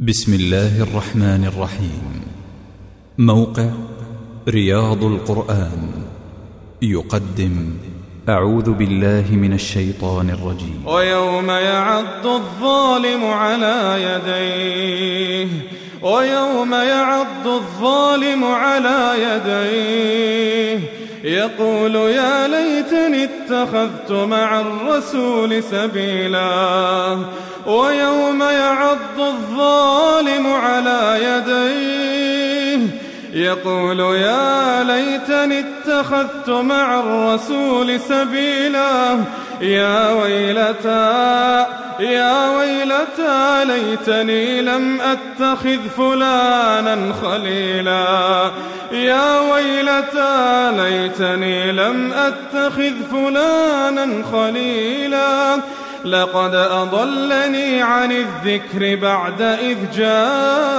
بسم الله الرحمن الرحيم. موقع رياض القرآن. يقدم أعوذ بالله من الشيطان الرجيم. ويوم يعض الظالم على يديه. ويوم يعض الظالم على يديه. يقول يا ليتني اتخذت مع الرسول سبيلا ويوم يعض الظالم على يديه يقول يا ليتني اتخذت مع الرسول سبيلا. يا ويلتى يا ويلتى ليتني لم أتخذ فلانا خليلا. يا ويلتى ليتني لم أتخذ فلانا خليلا. لقد أضلني عن الذكر بعد إذ جاءني.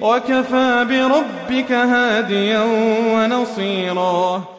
وكفى بربك هاديا ونصيرا.